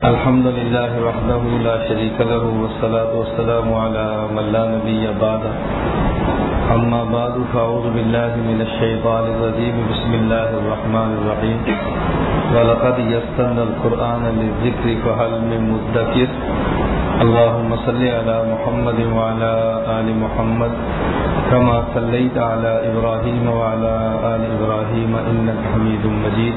الحمد لله وحده لا شريك له والصلاة والسلام على من لا نبي بعد۔ أما بعد فأعوذ بالله من الشيطان الرجيم بسم الله الرحمن الرحيم ولقد يسرنا القرآن للذكر فهل من مدكر اللهم صل على محمد وعلى آل محمد كما صليت على إبراهيم وعلى آل إبراهيم إنك حميد مجيد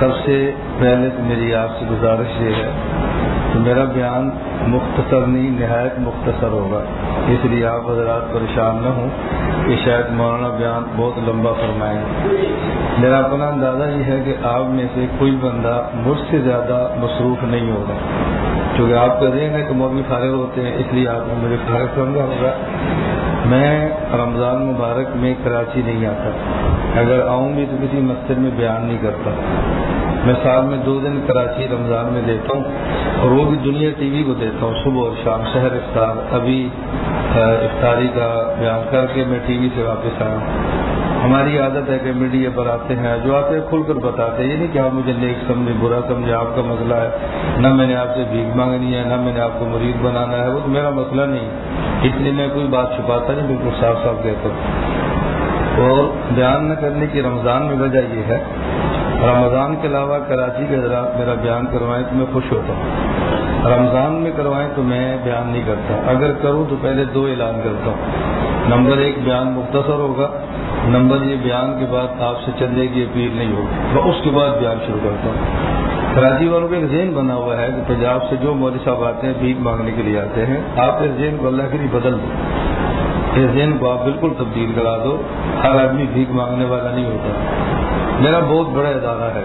سب سے پہلے تو میری آپ سے گزارش یہ ہے کہ میرا بیان مختصر نہیں، نہایت مختصر ہوگا۔ اس لیے آپ حضرات پریشان نہ ہوں کہ شاید مولانا بیان بہت لمبا فرمائیں۔ میرا اپنا اندازہ یہ ہے کہ آپ میں سے کوئی بندہ مجھ سے زیادہ مصروف نہیں ہوگا۔ کیونکہ آپ کا ذہن ہے کہ مولوی فارغ ہوتے ہیں، اس لیے آپ نے مجھے فارغ سمجھا ہوگا۔ میں رمضان مبارک میں کراچی نہیں آتا۔ اگر آؤں بھی تو کسی مسجد میں بیان نہیں کرتا۔ میں سال میں دو دن کراچی، رمضان میں دیتا ہوں اور وہ بھی دنیا ٹی وی کو دیتا ہوں، صبح اور شام شہر افطار، ابھی افطاری کا بیان کر کے میں ٹی وی سے واپس آیا ہوں۔ ہماری عادت ہے کہ میڈیا پر آتے ہیں، جو آتے ہیں کھل کر بتاتے ہیں، یہ نہیں کہ آپ مجھے نیک سمجھے، برا سمجھے، آپ کا مسئلہ ہے، نہ میں نے آپ سے بھیک مانگنی ہے، نہ میں نے آپ کو مرید بنانا ہے، وہ تو میرا مسئلہ نہیں اس لیے میں کوئی بات چھپاتا نہیں، بالکل صاف صاف دیتا ہوں۔ اور بیان نہ کرنے کی رمضان میں وجہ یہ ہے رمضان کے علاوہ کراچی کے حضرات میرا بیان کروائیں تو میں خوش ہوتا ہوں۔ رمضان میں کروائیں تو میں بیان نہیں کرتا۔ اگر کروں تو پہلے دو اعلان کرتا ہوں۔ نمبر ایک، بیان مختصر ہوگا۔ نمبر یہ، بیان کے بعد آپ سے چلنے کی اپیل نہیں ہوگی۔ میں اس کے بعد بیان شروع کرتا ہوں۔ کراچی والوں کا ایک ذہن بنا ہوا ہے کہ پنجاب سے جو مودی صاحب آتے ہیں، بھیک مانگنے کے لیے آتے ہیں۔ آپ اس ذہن کو اللہ کے لیے بدل دو اس ذہن کو آپ بالکل تبدیل کرا دو۔ ہر آدمی بھیک مانگنے والا نہیں ہوتا۔ میرا بہت بڑا ادارہ ہے،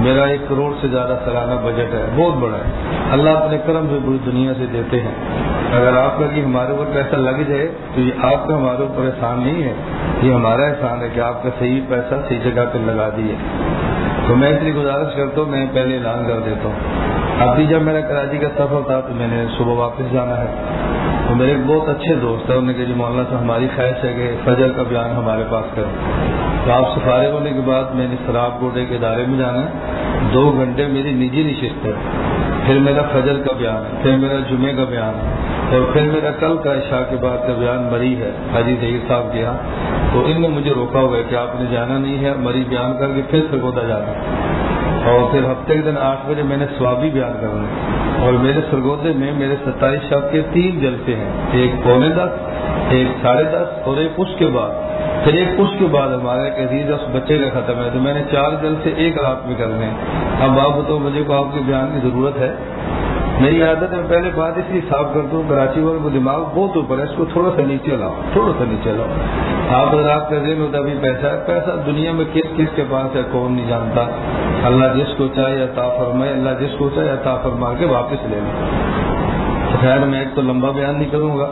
میرا ایک کروڑ سے زیادہ سالانہ بجٹ ہے، بہت بڑا ہے۔ اللہ اپنے کرم سے پوری دنیا سے دیتے ہیں۔ اگر آپ کا کہ ہمارے اوپر پیسہ لگ جائے تو یہ آپ کا ہمارے اوپر احسان نہیں ہے، یہ ہمارا احسان ہے کہ آپ کا صحیح پیسہ صحیح جگہ پہ لگا دیے۔ تو میں اتنی گزارش کرتا ہوں، میں پہلے اعلان کر دیتا ہوں۔ ابھی جب میرا کراچی کا سفر تھا تو میں نے صبح واپس جانا ہے۔ تو میرے ایک بہت اچھے دوست ہیں، انہوں نے کہا جی مولانا صاحب، ہماری خواہش ہے کہ فجر کا بیان ہمارے پاس کریں۔ تو آپ سے فارغ ہونے کے بعد میں نے شراب کوٹے کے ادارے میں جانا ہے۔ دو گھنٹے میری نجی نشست ہے۔ پھر میرا فجر کا بیان ہے، پھر میرا جمعے کا بیان ہے۔ اور پھر میرا کل کا عشاء کے بعد کا بیان مری ہے، حاجی ظہیر صاحب کے یہاں۔ تو ان نے مجھے روکا ہوا ہے کہ آپ نے جانا نہیں ہے، مری بیان کر کے پھر سرگودا جانا اور پھر ہفتے کے دن آٹھ بجے میں نے سوابی بیان کرنا ہے اور میرے سرگودے میں میرے ستائیس شب کے تین جلسے ہیں، ایک پونے دس، ایک ساڑھے دس اور ایک اس کے بعد۔ پھر ایک اس کے بعد ہمارا ایک عزیز اس بچے کا ختم ہے، تو میں نے چار جل سے ایک رات میں کرنے اب آپ بتاؤ مجھے کو آپ کے بیان کی ضرورت ہے؟ میری عادت ہے پہلے بات اس لیے صاف کرتا ہوں، کراچی والوں کو دماغ بہت اوپر ہے، اس کو تھوڑا سا نیچے لاؤ، تھوڑا سا نیچے لاؤ۔ آپ اگر آپ کا ذہن ہوتا بھی پیسہ ہے پیسہ دنیا میں کس کس کے پاس ہے، کون نہیں جانتا۔ اللہ جس کو چاہے، عطا فرمائے۔ اللہ جس کو چاہے، عطا فرما کے واپس لے لیں خیر، میں ایک تو لمبا بیان نہیں کروں گا،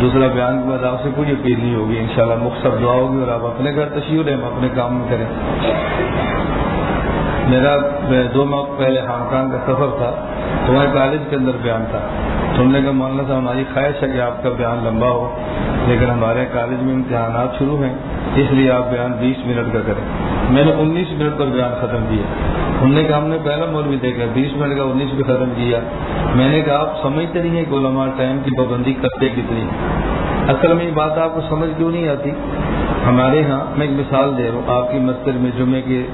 دوسرا بیان کے بعد آپ سے کوئی اپیل نہیں ہوگی ان شاء اللہ مختصر دعا ہوگی اور آپ اپنے گھر تشہیر ہیں، ہم اپنے کام میں کریں۔ میرا دو ماہ پہلے ہانگ کانگ کا سفر تھا۔ تو کالج کے اندر بیان تھا۔ سننے نے کہا، مولانا صاحب، ہماری خواہش ہے کہ آپ کا بیان لمبا ہو، لیکن ہمارے کالج میں امتحانات شروع ہیں، اس لیے آپ بیان بیس منٹ کا کریں۔ میں نے انیس منٹ پر بیان ختم کیا۔ انہوں نے کہا، ہم نے پہلا مولوی دیکھا، بیس منٹ کا انیس بھی ختم کیا۔ میں نے کہا، آپ سمجھتے نہیں ہیں کہ علماء ٹائم کی پابندی کرتے کتنی اصل میں یہ بات آپ کو سمجھ کیوں نہیں آتی؟ ہمارے ہاں میں ایک مثال دے رہا ہوں، آپ کی مسجد میں جمعے کے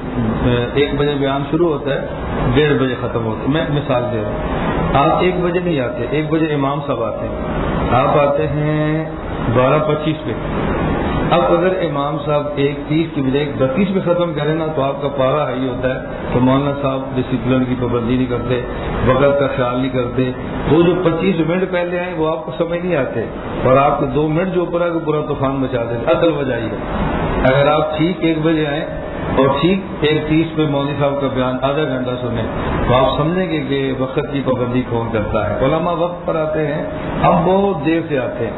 ایک بجے بیان شروع ہوتا ہے، ڈیڑھ بجے ختم ہوتا ہے، میں مثال دے رہا ہوں۔ آپ ایک بجے نہیں آتے، ایک بجے امام صاحب آتے ہیں۔ آپ آتے ہیں بارہ پچیس پہ۔ اب اگر امام صاحب ایک تیس کی بجائے ایک بتیس میں ختم کریں نا تو آپ کا پارا ہائی ہوتا ہے تو مولانا صاحب ڈسپلن کی پابندی نہیں کرتے، وقت کا خیال نہیں کرتے۔ وہ جو پچیس منٹ پہلے آئے وہ آپ کو سمجھ نہیں آتے اور آپ کو دو منٹ جو اوپر آئے وہ پورا طوفان مچا دیتے، اصل وجہ یہ اگر آپ ٹھیک ایک بجے آئیں اور ٹھیک ایک تیس پہ مودی صاحب کا بیان آدھا گھنٹہ سنیں تو آپ سمجھیں گے کہ وقت کی پابندی کون کرتا ہے۔ علماء وقت پر آتے ہیں، ہم بہت دیر سے آتے ہیں۔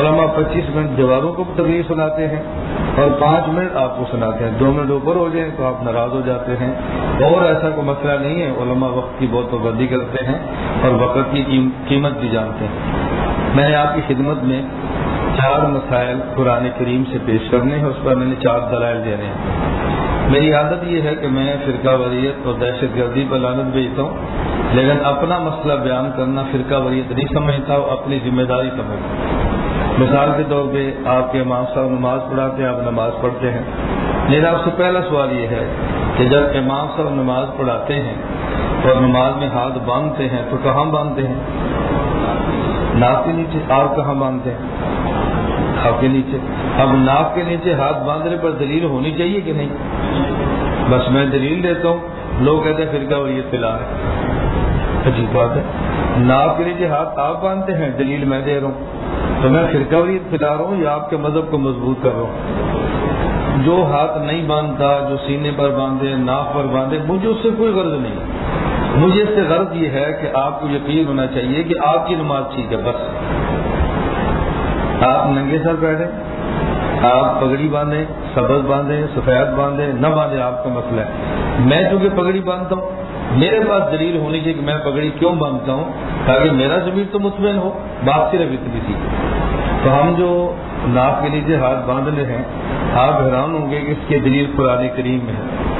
علماء پچیس منٹ جوابوں کو تقریر سناتے ہیں اور پانچ منٹ آپ کو سناتے ہیں۔ دو منٹ اوپر ہو جائیں تو آپ ناراض ہو جاتے ہیں۔ اور ایسا کوئی مسئلہ نہیں ہے، علماء وقت کی بہت پابندی کرتے ہیں اور وقت کی قیمت بھی جانتے ہیں۔ میں نے آپ کی خدمت میں چار مسائل قرآن کریم سے پیش کرنے ہیں، اس پر میں نے چار دلائل دینے ہیں۔ میری عادت یہ ہے کہ میں فرقہ وریت اور دہشت گردی پر لانت بھیجتا ہوں، لیکن اپنا مسئلہ بیان کرنا فرقہ وریت نہیں سمجھتا ہوں اپنی ذمہ داری سمجھتا مثال کے طور پہ آپ کے امام صاحب نماز پڑھاتے ہیں، آپ نماز پڑھتے ہیں۔ میرا آپ سے پہلا سوال یہ ہے کہ جب امام صاحب نماز پڑھاتے ہیں اور نماز میں ہاتھ باندھتے ہیں تو کہاں باندھتے ہیں؟ ناک کے نیچے آپ کہاں باندھتے ہیں؟ آپ کے نیچے۔ اب ناک کے نیچے ہاتھ باندھنے پر دلیل ہونی چاہیے کہ نہیں؟ بس میں دلیل دیتا ہوں۔ لوگ کہتے ہیں فرقہ وریت پلا ہے؟ عجیب بات ہے۔ ناک کے نیچے ہاتھ آپ باندھتے ہیں، دلیل میں دے رہا ہوں۔ تو میں فرقہ وریت پلا رہا ہوں یا آپ کے مذہب کو مضبوط کر رہا ہوں؟ جو ہاتھ نہیں باندھتا، جو سینے پر باندھے ناک پر باندھے، مجھے اس سے کوئی غرض نہیں۔ مجھے اس سے غرض یہ ہے کہ آپ کو یقین ہونا چاہیے کہ آپ کی نماز ٹھیک ہے، بس۔ آپ ننگے سر بیٹھے۔ آپ پگڑی باندھیں، سبز باندھیں، سفید باندھیں، نہ باندھیں، آپ کا مسئلہ ہے۔ میں چونکہ پگڑی باندھتا ہوں، میرے پاس دلیل ہونی چاہیے کہ میں پگڑی کیوں باندھتا ہوں، تاکہ میرا ضمیر تو مطمئن ہو بات صرف اتنی تھی تو ہم جو ناک کے نیچے ہاتھ باندھ رہے ہیں، آپ حیران ہوں گے کہ اس کی دلیل قرآن کریم میں ہے۔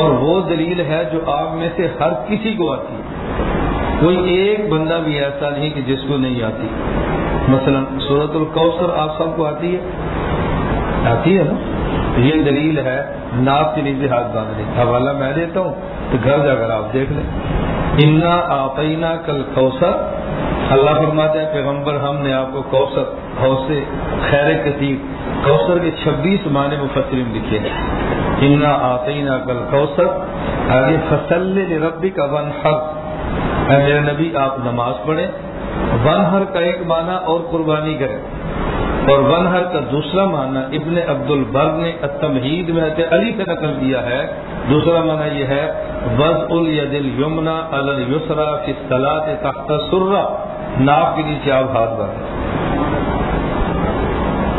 اور وہ دلیل ہے جو آپ میں سے ہر کسی کو آتی ہے۔ کوئی ایک بندہ بھی ایسا نہیں کہ جس کو نہیں آتی۔ مثلا صورت القوثر آپ سب کو آتی ہے۔ آتی ہے نا؟ یہ دلیل ہے ناک کے نیچے ہاتھ باندھنے حوالہ میں دیتا ہوں تو گھر جا کر آپ دیکھ لیں۔ انا آپینا کل کوثر اللہ فرماتے ہیں پیغمبر، ہم نے آپ کو کوثر حوصے خیر کثیر، کوثر کے چھبیس معنی مفسرین لکھے ہیں۔ انا آتینا کل کوثر آگے، فصل ربی کا ون حق میرے نبی، آپ نماز پڑھیں۔ ون ہر کا ایک معنی اور قربانی کریں۔ اور ون ہر کا دوسرا معنی ابن عبد البر نے تمہید میں علی سے نقل کیا ہے۔ دوسرا معنی یہ ہے وز الید یمنا السرا کی سلاد تخت سرا ناپ کے نیچے آپ ہاتھ باندھیں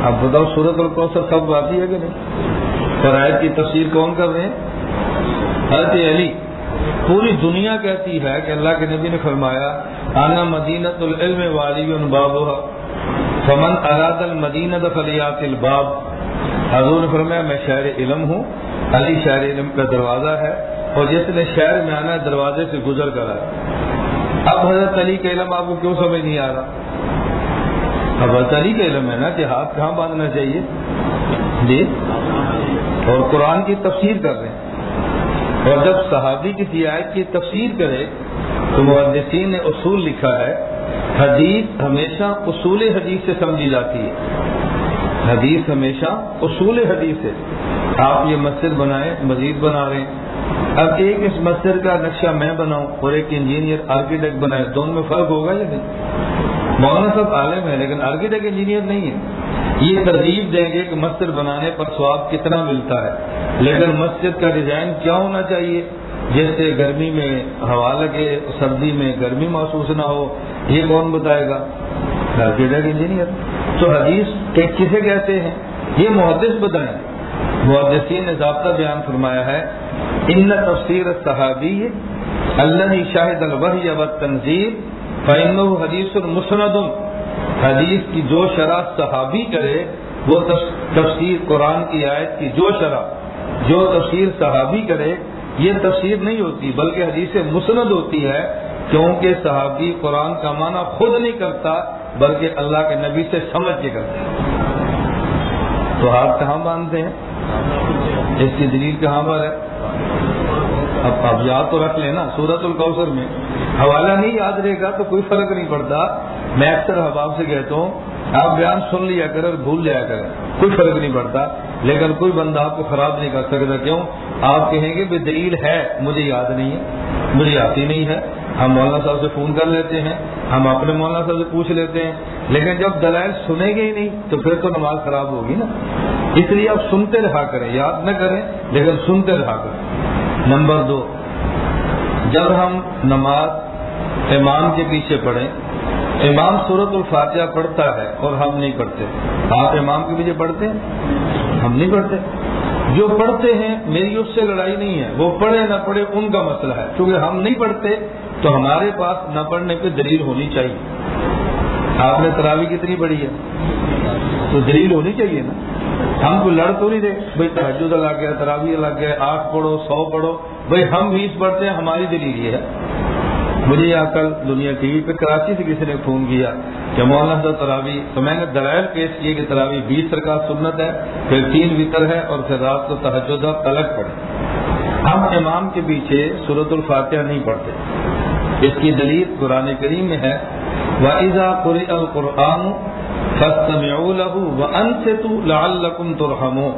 اب بتاؤ سورت اور کوثر سب باتی ہے کہ نہیں؟ فرائض کی تفسیر کون کر رہے ہیں؟ حضرت علی۔ پوری دنیا کہتی ہے کہ اللہ کے نبی نے فرمایا، آنا مدینت العلم والی بابو فمن اراد المدینت فلیات الباب، حضور فرمایا، میں شہر علم ہوں، علی شہر علم کا دروازہ ہے، اور جس نے شہر میں آنا ہے، دروازے سے گزر کر آیا۔ اب حضرت علی کا علم آپ کو کیوں سمجھ نہیں آ رہا؟ حضرت علی کا علم ہے نا کہ ہاتھ کہاں باندھنا چاہیے؟ جی اور قرآن کی تفسیر کر رہے ہیں۔ اور جب صحابی کسی آیت کی تفسیر کرے، تو محدثین نے اصول لکھا ہے حدیث ہمیشہ اصول حدیث سے سمجھی جاتی ہے۔ حدیث ہمیشہ اصول حدیث ہے آپ یہ مسجد بنائیں، مزید بنا رہے ہیں۔ اب ایک اس مسجد کا نقشہ میں بناؤں اور ایک انجینئر آرکیٹیکٹ بنائے۔ دونوں میں فرق ہوگا یا نہیں؟ مولانا صاحب عالم ہے لیکن آرکیٹیکٹ انجینئر نہیں ہے یہ ترغیب دیں گے کہ مسجد بنانے پر سواب کتنا ملتا ہے۔ لیکن مسجد کا ڈیزائن کیا ہونا چاہیے؟ جیسے گرمی میں ہوا لگے، سردی میں گرمی محسوس نہ ہو، یہ کون بتائے گا؟ آرکیٹیکٹ جی، انجینئر۔ تو حدیث کسے کہتے ہیں؟ یہ محدث بتائیں۔ محدثین نے ضابطہ بیان فرمایا ہے، ان تفسیر صحابی اللہ شاہد الوحی و تنظیم فعم حدیث المسند حدیث کی جو شرح صحابی کرے، وہ تفسیر قرآن کی آیت کی جو شرح، جو تفسیر صحابی کرے یہ تفسیر نہیں ہوتی، بلکہ حدیث مسند ہوتی ہے کیونکہ صحابی قرآن کا معنی خود نہیں کرتا، بلکہ اللہ کے نبی سے سمجھ کے کرتا تو ہاتھ کہاں باندھتے ہیں؟ اس کی دلیل کہاں پر ہے؟ اب اب یاد تو رکھ لینا سورت الکوثر میں۔ حوالہ نہیں یاد رہے گا تو کوئی فرق نہیں پڑتا۔ میں اکثر حباب سے کہتا ہوں، آپ بیان سن لیا کر اور بھول جایا کریں، کوئی فرق نہیں پڑتا۔ لیکن کوئی بندہ آپ کو خراب نہیں کر سکتا، کیوں؟ آپ کہیں گے دلیل ہے، مجھے یاد نہیں ہے، مجھے آتی نہیں ہے۔ ہم مولانا صاحب سے فون کر لیتے ہیں، ہم اپنے مولانا صاحب سے پوچھ لیتے ہیں۔ لیکن جب دلائل سنیں گے ہی نہیں، تو پھر تو نماز خراب ہوگی نا۔ اس لیے آپ سنتے رہا کریں، یاد نہ کریں، لیکن سنتے رہا کریں۔ نمبر دو، جب ہم نماز امام کے پیچھے پڑھیں، امام صورت الفاتحہ پڑھتا ہے اور ہم نہیں پڑھتے۔ آپ امام کے پیچھے پڑھتے ہیں؟ ہم نہیں پڑھتے۔ جو پڑھتے ہیں، میری اس سے لڑائی نہیں ہے۔ وہ پڑھے نہ پڑھے، ان کا مسئلہ ہے۔ کیونکہ ہم نہیں پڑھتے، تو ہمارے پاس نہ پڑھنے پہ دلیل ہونی چاہیے۔ آپ نے تراوی کتنی پڑھی ہے؟ تو دلیل ہونی چاہیے نا۔ ہم کو لڑ تو نہیں دے بھائی تحجد الگ گیا تراوی الگ گیا آٹھ پڑھو، سو پڑھو۔ بھائی ہم بیس پڑھتے ہیں، ہماری دلیل یہ ہے۔ مجھے یہاں کل دنیا ٹی وی پہ کراچی سے کسی نے فون کیا کہ مولانا صاحب تراوی، تو میں نے دلائل پیش کیے کہ تراوی بیس سرکار سنت ہے، پھر تین وطر ہے اور پھر رات کو تحجد اور الگ پڑھے ہم امام کے پیچھے صورت الفاتحہ نہیں پڑھتے۔ اس کی دلیل قرآن کریم میں ہے۔ وَإِذَا قُرِئَ الْقُرْآنُ فَاسْتَمِعُوا لَهُ وَأَنْسِتُوا لَعَلَّكُمْ تُرْحَمُونَ۔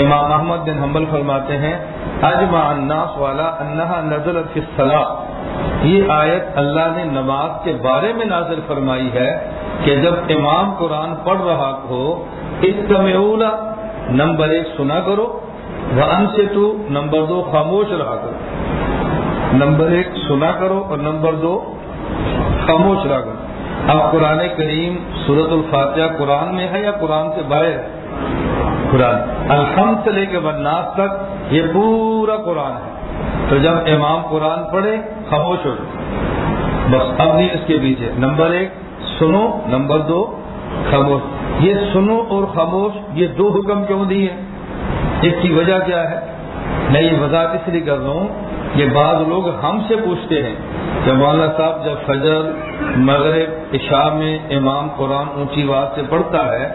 امام محمد بن حنبل فرماتے ہیں، اجمع الناس والا انہا نزلت فی الصلاة۔ یہ آیت اللہ نے نماز کے بارے میں نازل فرمائی ہے کہ جب امام قرآن پڑھ رہا ہو استمعوا نمبر ایک سنا کرو وَأَنْسِتُوا نمبر دو خاموش رہا کرو۔ نمبر ایک سنا کرو اور نمبر دو خاموش رہا کرو۔ اب قرآن کریم سورت الفاتحہ قرآن میں ہے یا قرآن سے باہر ہے قرآن۔ الحمد سے لے کے بناس تک یہ پورا قرآن ہے۔ تو جب امام قرآن پڑھے خاموش ہو جائے بس اب نہیں، اس کے پیچھے۔ نمبر ایک، سنو۔ نمبر دو، خاموش۔ یہ سنو اور خاموش، یہ دو حکم کیوں دیے اس کی وجہ کیا ہے؟ میں یہ وضاحت اس لیے کر رہا ہوں یہ بعض لوگ ہم سے پوچھتے ہیں کہ مولانا صاحب، جب فجر، مغرب، عشاء میں امام قرآن اونچی آواز سے پڑھتا ہے،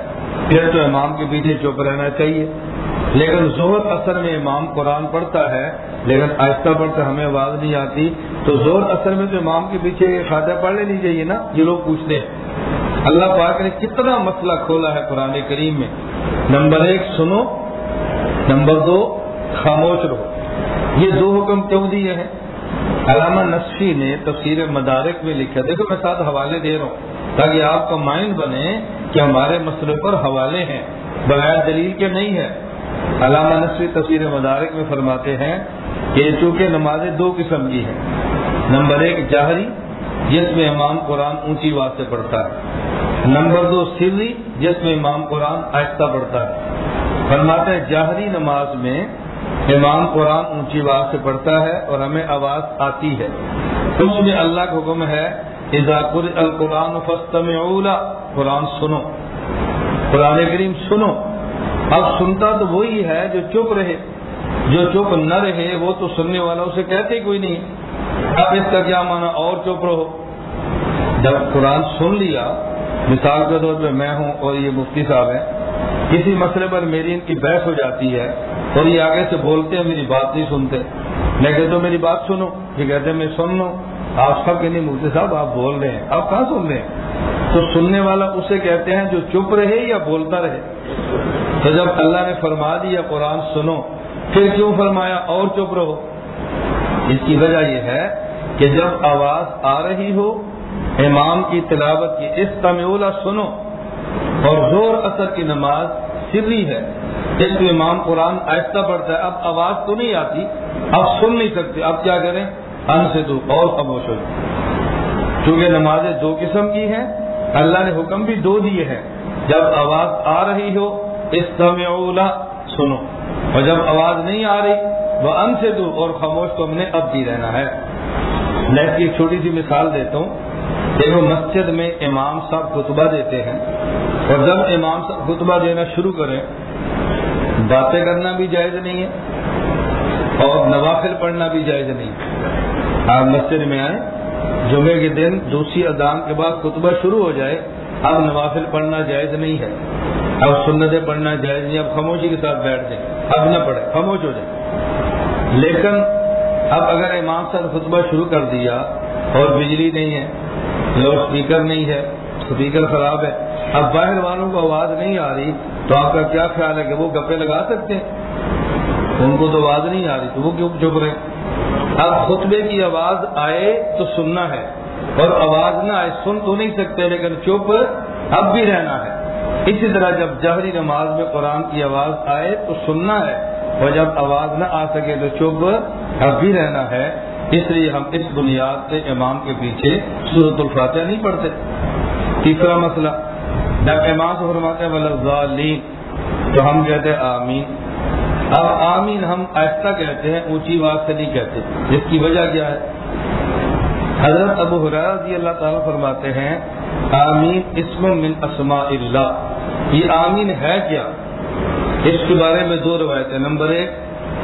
پھر تو امام کے پیچھے چپ رہنا چاہیے۔ لیکن زور اثر میں امام قرآن پڑھتا ہے، لیکن آہستہ پڑھتا ہمیں آواز نہیں آتی۔ تو زور اثر میں تو امام کے پیچھے فائدہ پڑھ لینی چاہیے نا، یہ لوگ پوچھتے ہیں۔ اللہ پاک نے کتنا مسئلہ کھولا ہے قرآن کریم میں۔ نمبر ایک، سنو۔ نمبر دو، خاموش رہو۔ یہ دو حکم کیوں دیے ہیں؟ علامہ نصفی نے تفسیر مدارک میں لکھا، دیکھو میں ساتھ حوالے دے رہا ہوں، تاکہ آپ کا مائنڈ بنے کہ ہمارے مسئلے پر حوالے ہیں، بغیر دلیل کے نہیں ہے۔ علامہ نصفی تفسیر مدارک میں فرماتے ہیں کہ چونکہ نمازیں دو قسم کی ہیں نمبر ایک جاہری، جس میں امام قرآن اونچی بات سے پڑھتا ہے۔ نمبر دو سری، جس میں امام قرآن آہستہ پڑھتا ہے۔ فرماتے ہیں جاہری نماز میں امام قرآن اونچی آواز سے پڑھتا ہے اور ہمیں آواز آتی ہے۔ اس میں اللہ کا حکم ہے القرآن فستم اولا قرآن سنو۔ قرآن کریم سنو۔ اب سنتا تو وہی ہے جو چپ رہے، جو چپ نہ رہے، وہ تو سننے والا اسے کہتے کوئی نہیں۔ اب اس کا کیا مانا اور چپ رہو۔ جب قرآن سن لیا، مثال کے طور پہ میں ہوں اور یہ مفتی صاحب ہیں، کسی مسئلے پر میری ان کی بحث ہو جاتی ہے اور یہ آگے سے بولتے ہیں، میری بات نہیں سنتے۔ میں کہتا ہوں، میری بات سنو۔ یہ کہتے ہیں، میں سن لوں۔ آپ سب کے نہیں مفتی صاحب، آپ بول رہے ہیں۔ آپ کہاں سن رہے ہیں؟ تو سننے والا اسے کہتے ہیں جو چپ رہے یا بولتا رہے۔ تو جب اللہ نے فرما دیا قرآن سنو، پھر کیوں فرمایا اور چپ رہو؟ اس کی وجہ یہ ہے کہ جب آواز آ رہی ہو، امام کی تلاوت کی اس تمیولہ سنو، اور زور اثر کی نماز سری ہے جس میں امام قرآن آہستہ پڑتا ہے، اب آواز تو نہیں آتی، اب سن نہیں سکتے، اب کیا کریں؟ ان سے دو اور خاموش ہو چونکہ نمازیں دو قسم کی ہیں، اللہ نے حکم بھی دو دیے ہیں۔ جب آواز آ رہی ہو استمعوا سنو۔ اور جب آواز نہیں آ رہی، وہ ان سے دو اور خاموش تو ہم نے اب بھی رہنا ہے۔ میں کی ایک چھوٹی سی مثال دیتا ہوں۔ دیکھو مسجد میں امام صاحب خطبہ دیتے ہیں۔ اور جب امام صاحب خطبہ دینا شروع کریں، باتیں کرنا بھی جائز نہیں ہے۔ اور نوافل پڑھنا بھی جائز نہیں۔ ہے آپ مسجد میں آئیں، جمعے کے دن دوسری اذان کے بعد خطبہ شروع ہو جائے، اب نوافل پڑھنا جائز نہیں ہے۔ اب سنتیں پڑھنا جائز نہیں، اب خاموشی کے ساتھ بیٹھ جائیں۔ اب نہ پڑھے خاموش ہو جائے لیکن اب اگر امام صاحب خطبہ شروع کر دیا اور بجلی نہیں ہے، لاؤڈ اسپیکر نہیں ہے اسپیکر خراب ہے، اب باہر والوں کو آواز نہیں آ رہی، تو آپ کا کیا خیال ہے کہ وہ گپے لگا سکتے ہیں؟ ان کو تو آواز نہیں آ رہی، تو وہ کیوں چپ رہے اب خطبے کی آواز آئے تو سننا ہے، اور آواز نہ آئے سن تو نہیں سکتے، لیکن چپ اب بھی رہنا ہے۔ اسی طرح جب جہری نماز میں قرآن کی آواز آئے تو سننا ہے اور جب آواز نہ آ سکے تو چپ اب بھی رہنا ہے۔ اس لیے ہم اس بنیاد سے امام کے پیچھے صورت الفاتحہ نہیں پڑھتے۔ تیسرا مسئلہ، جب امام سے فرماتے ہیں تو ہم کہتے ہیں، آمین۔ اب آمین ہم ایسا کہتے ہیں، اونچی بات سے نہیں کہتے، جس کی وجہ کیا ہے؟ حضرت ابو رضی اللہ تعالیٰ فرماتے ہیں، آمین اسم من اسماء اللہ۔ یہ آمین ہے کیا؟ اس کے بارے میں دو روایتیں. نمبر ایک،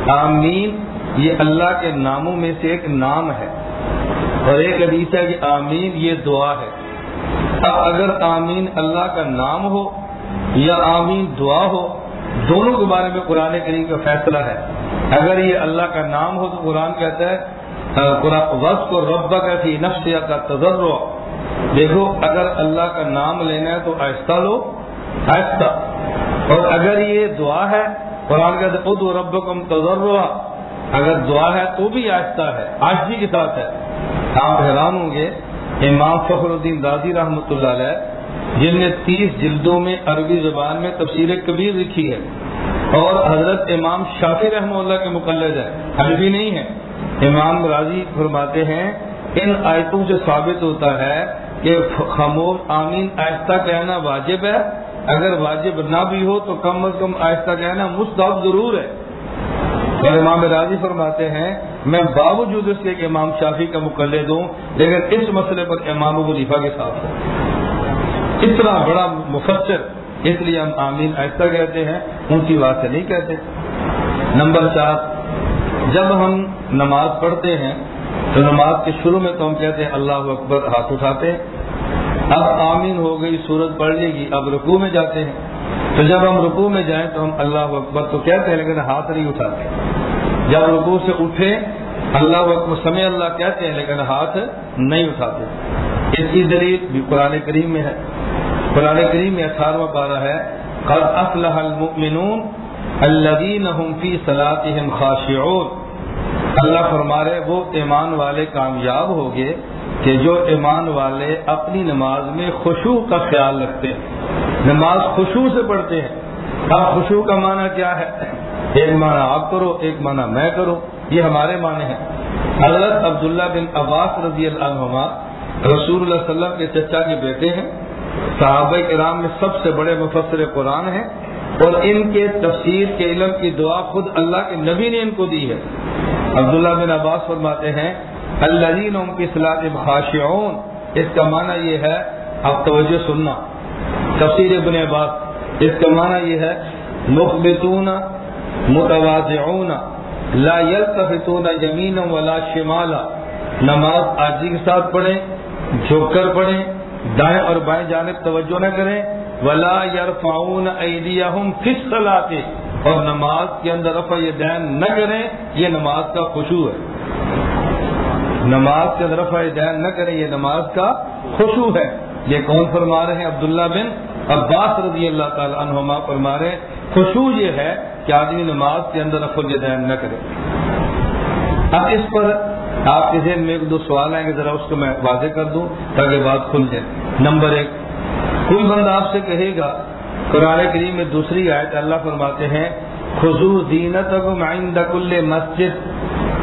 آمین یہ اللہ کے ناموں میں سے ایک نام ہے، اور ایک حدیث ہے کہ آمین یہ دعا ہے۔ اب اگر آمین اللہ کا نام ہو یا آمین دعا ہو، دونوں کے بارے میں قرآن کریم کا فیصلہ ہے۔ اگر یہ اللہ کا نام ہو تو قرآن کہتا ہے وقت کو رب کا تھی نفسیا کا تجربہ دیکھو، اگر اللہ کا نام لینا ہے تو آہستہ لو آہستہ اور اگر یہ دعا ہے، قرآن کہتے خود و رب کم تجربہ اگر دعا ہے تو بھی آہستہ ہے آجی کے ساتھ ہے۔ آپ حیران ہوں گے امام فخر الدین دادی رحمۃ اللہ علیہ، جن نے تیس جلدوں میں عربی زبان میں تفصیل کبیر لکھی ہے، اور حضرت امام شافی رحمہ اللہ کے مقلد ہے عربی نہیں ہے امام راضی فرماتے ہیں، ان آیتوں سے ثابت ہوتا ہے کہ خاموش، آمین، آہستہ کہنا واجب ہے۔ اگر واجب نہ بھی ہو تو کم از کم آہستہ کہنا مستحب ضرور ہے۔ اور امام راضی فرماتے ہیں، میں باوجود اس کے کہ امام شافی کا مقلد ہوں، لیکن اس مسئلے پر امام ولیفہ کے ساتھ ہوں۔ اتنا بڑا مفسر، اس لیے ہم آمین ایسا کہتے ہیں، ان کی بات سے نہیں کہتے۔ نمبر چار، جب ہم نماز پڑھتے ہیں، تو نماز کے شروع میں تو ہم کہتے ہیں، اللہ اکبر، ہاتھ اٹھاتے۔ ہیں اب آمین ہو گئی سورج پڑ لے گی، اب رکوع میں جاتے ہیں۔ تو جب ہم رکوع میں جائیں تو ہم اللہ اکبر، تو کہتے ہیں لیکن ہاتھ نہیں اٹھاتے؟ جب رکوع سے اٹھے، اللہ اکبر، سمے اللہ کہتے ہیں لیکن ہاتھ نہیں اٹھاتے؟ اس کی دلیل بھی قرآن کریم میں ہے۔ قرآن کریم میں اٹھارہواں پارا ہے، قد اسلح المؤمنون الذين هم في صلاتهم خاشعون۔ اللہ فرما رہے وہ ایمان والے کامیاب ہو گئے کہ جو ایمان والے اپنی نماز میں خوشو کا خیال رکھتے ہیں، نماز خوشو سے پڑھتے ہیں۔ اب خوشو کا معنی کیا ہے؟ ایک معنی آپ کرو، ایک معنی میں کروں۔ یہ ہمارے معنی ہیں۔ حضرت عبداللہ بن عباس رضی اللہ عنہ رسول اللہ علیہ وسلم کے چچا کے بیٹے ہیں۔ صحابہ کرام میں سب سے بڑے مفسر قرآن ہیں اور ان کے تفسیر کے علم کی دعا خود اللہ کے نبی نے ان کو دی ہے۔ عبداللہ بن عباس فرماتے ہیں اللہ کی صلاح خاشعون۔ اس کا معنی یہ ہے آپ توجہ سننا۔ تفسیر ابن عباس، اس کا معنی یہ ہے، مخبتون متوازعون لا يلتفتون یمین ولا شمالا۔ نماز آجی کے ساتھ پڑھیں، جھک کر پڑھیں، دائیں اور بائیں جانب توجہ نہ کریں۔ ولا یار فاؤن فس لاتے اور نماز کے اندر رفع دین نہ کریں، یہ نماز کا خوشو ہے۔ نماز کے اندر رفع دین نہ کریں، یہ نماز کا خوشو ہے۔ یہ کون فرما رہے ہیں؟ عبداللہ بن عباس رضی اللہ تعالی عنہما فرما رہے خوشو یہ ہے کہ آدمی نماز کے اندر رفع دین نہ کرے۔ اب اس پر آپ کے ذہن میں ایک دو سوال آئیں گے، ذرا اس کو میں واضح کر دوں تاکہ بات کھل جائے۔ نمبر ایک، کوئی بندہ آپ سے کہے گا، قرآن کریم میں دوسری آیت اللہ فرماتے ہیں خزو زینت معند کل مسجد۔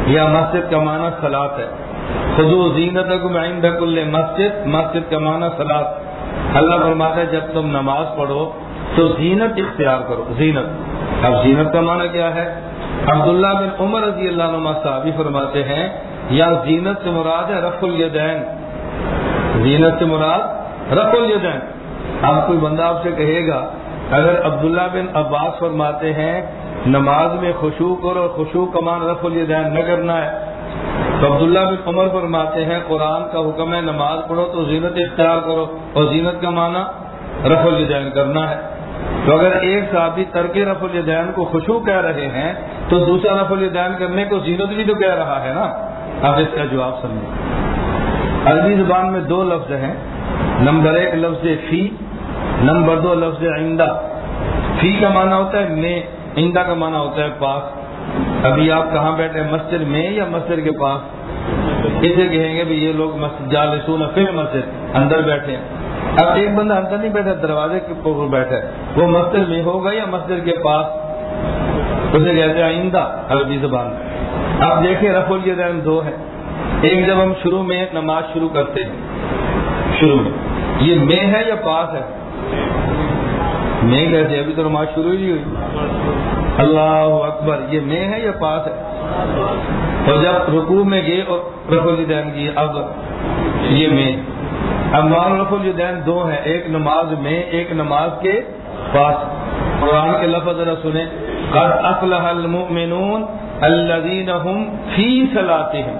یا مسجد کا معنی سلاد ہے۔ خزو زینت معند کل مسجد مسجد کا معنی سلاد اللہ فرماتا ہے، جب تم نماز پڑھو تو زینت اختیار کرو، زینت۔ اب زینت کا معنی کیا ہے؟ عبداللہ بن عمر رضی اللہ عنہ صحابی فرماتے ہیں، یا زینت سے مراد ہے رف الیدین۔ زینت سے مراد رف الیدین۔ اب کوئی بندہ آپ سے کہے گا، اگر عبداللہ بن عباس فرماتے ہیں، نماز میں خوشو کرو خوشو کمان رف الیدین نہ کرنا ہے۔ تو عبداللہ بن عمر فرماتے ہیں، قرآن کا حکم ہے نماز پڑھو تو زینت اختیار کرو اور زینت کا معنی رف الیدین کرنا ہے۔ تو اگر ایک صحابی ترک رف الیدین کو خوشو کہہ رہے ہیں، تو دوسرا رف الیدین کرنے کو زینت بھی تو کہہ رہا ہے نا؟ آپ اس کا جواب سمجھیں۔ عربی زبان میں دو لفظ ہیں۔ نمبر ایک لفظ فی، نمبر دو لفظ آئندہ فی کا معنی ہوتا ہے میں آئندہ کا معنی ہوتا ہے پاس ابھی آپ کہاں بیٹھے، مسجد میں یا مسجد کے پاس؟ اسے کہیں گے بھی یہ لوگ مسجد جا رسول پھر مسجد، اندر بیٹھے اب ایک بندہ اندر نہیں بیٹھا، دروازے کے اوپر بیٹھا وہ مسجد میں ہوگا یا مسجد کے پاس؟ اسے کہتے ہیں آئندہ، عربی زبان۔ میں آپ دیکھیں رف الدین دو ہے ایک جب ہم شروع میں نماز شروع کرتے ہیں، شروع میں۔ یہ میں ہے یا پاس ہے؟ میں کیسے ابھی تو نماز شروع ہی ہوئی۔ اللہ اکبر، یہ میں ہے یا پاس ہے؟ اور جب رکوع میں گئے اور رف الدین کی، اب یہ میں اموال رف الدین دو ہیں، ایک نماز میں، ایک نماز کے پاس۔ قرآن کے لفظ ذرا سنیں۔ قد افلح المؤمنون الذين هم في صلاتهم۔